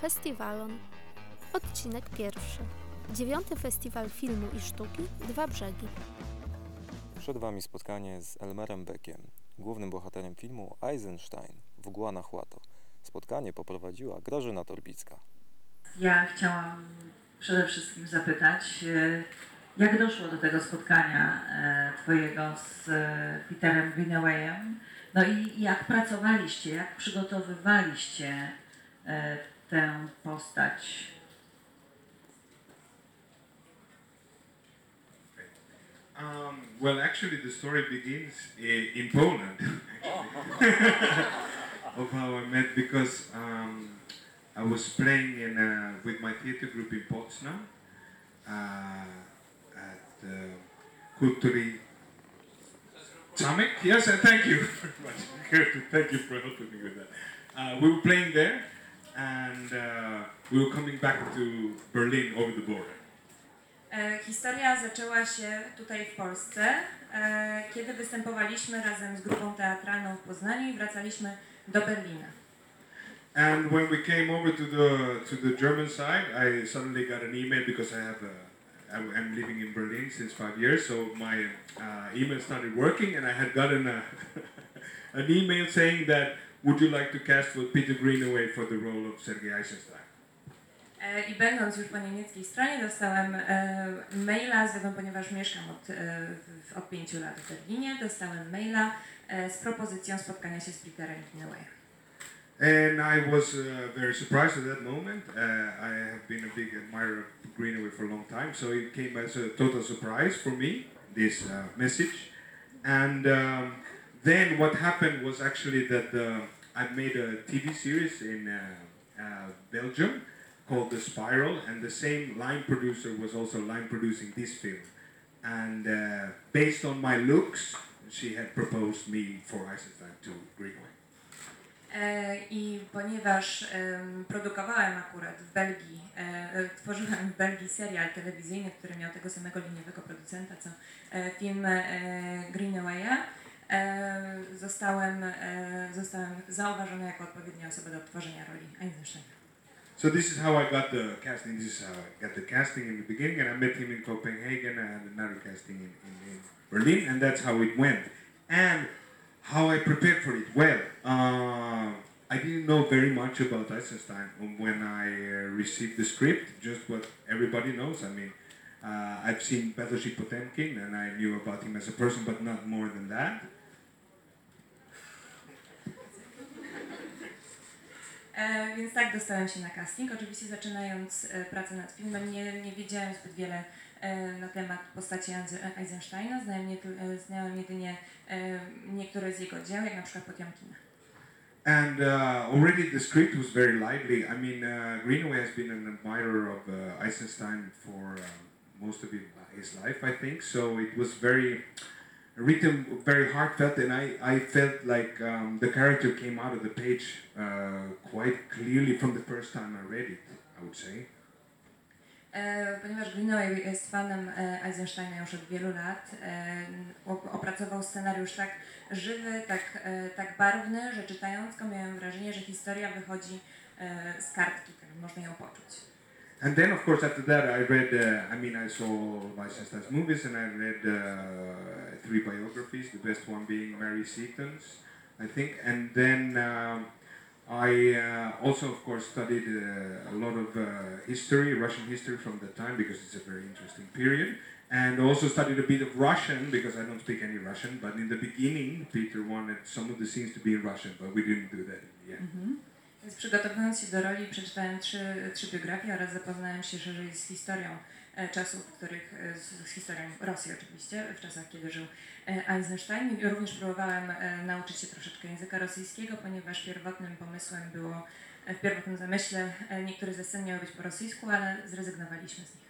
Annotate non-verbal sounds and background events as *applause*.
Festiwalon. Odcinek pierwszy. Dziewiąty Festiwal Filmu i Sztuki Dwa Brzegi. Przed Wami spotkanie z Elmerem Beckiem, głównym bohaterem filmu Eisenstein w Guanajuato. Spotkanie poprowadziła Grażyna Torbicka. Ja chciałam przede wszystkim zapytać, e, jak doszło do tego spotkania e, Twojego z e, Peterem Greenawayem? No i jak pracowaliście, jak przygotowywaliście tę postać? Um, well, actually, the story begins in Poland, *laughs* *laughs* of how I met because um, I was playing in uh, with my theater group in Potsdam uh, at uh, Kulturi. Yes, thank you very much. *laughs* thank you for helping me with that. Uh, we were playing there, and uh, we were coming back to Berlin over the border. E, Historia zaczęła się tutaj w Polsce, e, kiedy występowaliśmy razem z grupą teatralną w Poznaniu i wracaliśmy do Berlina. And when we came over to the to the German side, I suddenly got an email because I have a, I, I'm living in Berlin since five years, so my uh, email started working, and I had gotten a, *laughs* an email saying that would you like to cast for Peter Greenaway for the role of Sergei Eisenstein? I będąc już po niemieckiej stronie dostałem maila, zresztą ponieważ mieszkam od, od pięciu lat w Berlinie, dostałem maila z propozycją spotkania się z Peterem Greenawayem. And I was uh, very surprised at that moment. Uh, I have been a big admirer of Greenaway for a long time, so it came as a total surprise for me, this uh, message. And um, then what happened was actually that uh, I made a TV series in uh, uh, Belgium called The Spiral, and the same line producer was also line producing this film. And uh, based on my looks, she had proposed me for Eisenstein to Greenaway. E, I ponieważ em, produkowałem akurat w Belgii, e, tworzyłem w Belgii serial telewizyjny, który miał tego samego liniowego producenta co e, film e, Greenawaya, zostałem, zostałem jako odpowiednia osoba do roli Einsteina. So this is how I got the casting. This is how I got the casting in the beginning, and I met him in Copenhagen. I had another casting in, in, in Berlin, and that's how it went. And how I prepared for it. Well, uh, I didn't know very much about Eisenstein when I uh, received the script. Just what everybody knows. I mean, uh, I've seen Battleship Potemkin, and I knew about him as a person, but not more than that. Więc tak dostałem się na casting. Oczywiście zaczynając e, pracę nad filmem nie, nie wiedziałem zbyt wiele e, na temat postaci Eisensteina. Znałem, e, znałem jedynie e, niektóre z jego dzieł, jak na przykład Potiomkina. And uh, already the script was very lively. I mean, uh, Greenaway has been an admirer of uh, Eisenstein for uh, most of his life, I think. So it was very written, very heartfelt, and I, I felt like um, the character came out of the page uh, quite clearly from the first time I read it. I would say. E, ponieważ Greenaway jest fanem e, Eisensteina już od wielu lat, e, op- opracował scenariusz tak żywy, tak, tak barwny, że czytając go miałem wrażenie, że historia wychodzi z kartki, tak można ją poczuć. And then, of course, after that, I read. Uh, I mean, I saw Eisenstein's movies, and I read uh, three biographies. The best one being Mary Seton's, I think. And then um, I uh, also, of course, studied uh, a lot of uh, history, Russian history from that time, because it's a very interesting period. And also studied a bit of Russian because I don't speak any Russian. But in the beginning, Peter wanted some of the scenes to be in Russian, but we didn't do that in the end. Więc przygotowując się do roli przeczytałem trzy, trzy biografie oraz zapoznałem się szerzej z historią e, czasów, w których, e, z, z historią Rosji oczywiście, w czasach kiedy żył e, Eisenstein. Również próbowałem nauczyć się troszeczkę języka rosyjskiego, ponieważ pierwotnym pomysłem było, w pierwotnym zamyśle niektóre ze scen miały być po rosyjsku, ale zrezygnowaliśmy z nich.